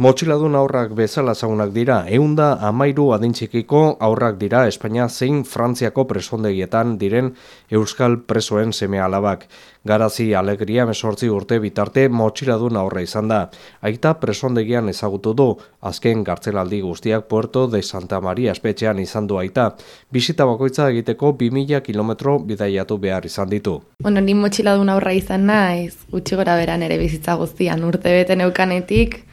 Motxiladun aurrak bezala zaunak dira, eunda amairu adintxikiko aurrak dira Espainia zein Frantziako presondegietan diren Euskal presoen seme alabak. Garazi alegria mesortzi urte bitarte motxiladun aurra izan da. Aita presondegian ezagutu du, azken gartzelaldi guztiak Puerto de Santa Maria espetxean izan du aita. Bisita bakoitza egiteko 2000 kilometro bidaiatu behar izan ditu. Bueno, ni motxiladun aurra izan naiz, gutxi gora beran ere bizitza guztian, urte beten eukanetik,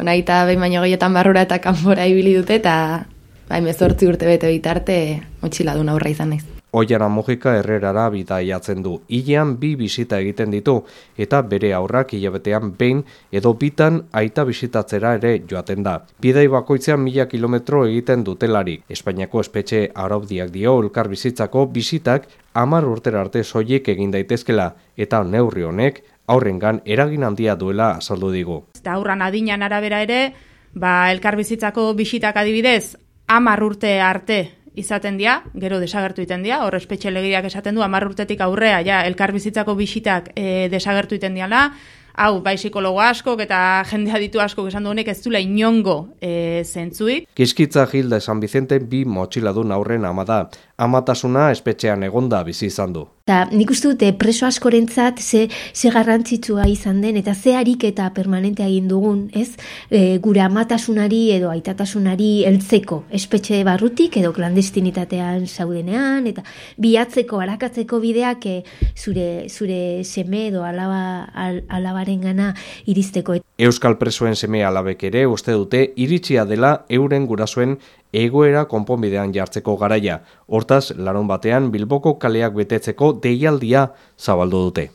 Onaita behin baino gehietan barrura eta kanbora ibili dute eta bai mezortzi urte bete bitarte motxila du aurra izan naiz. Oiara Mojika herrerara bidaiatzen du. Ilean bi bisita egiten ditu eta bere aurrak hilabetean behin edo bitan aita bisitatzera ere joaten da. Bidai bakoitzean mila kilometro egiten dutelarik. Espainiako espetxe araudiak dio elkar bizitzako bisitak amar urtera arte soiek egin daitezkela eta neurri honek aurrengan eragin handia duela azaldu digu. Eta aurran adinan arabera ere, ba, elkar bizitzako bisitak adibidez, amar urte arte izaten dira, gero desagertu iten dira, hor espetxe legideak esaten du, amar urtetik aurrea, ja, elkar bizitzako bisitak e, desagertu iten dira, hau, bai psikologo asko eta jendea ditu asko esan du honek ez dula inongo e, zentzuik. Kiskitza Gilda San Vicente bi motxiladun aurren amada, amatasuna espetxean egonda bizi izan du. Ta, nik uste dute preso askorentzat ze, ze garrantzitsua izan den eta ze harik eta permanente egin dugun, ez? E, gure amatasunari edo aitatasunari heltzeko espetxe barrutik edo klandestinitatean zaudenean eta bihatzeko, arakatzeko bideak e, zure, zure seme edo alaba, al, alabaren gana iristeko. Euskal presoen seme alabek ere uste dute iritsia dela euren gurasoen egoera konponbidean jartzeko garaia. Hortaz, laron batean Bilboko kaleak betetzeko deialdia zabaldu dute.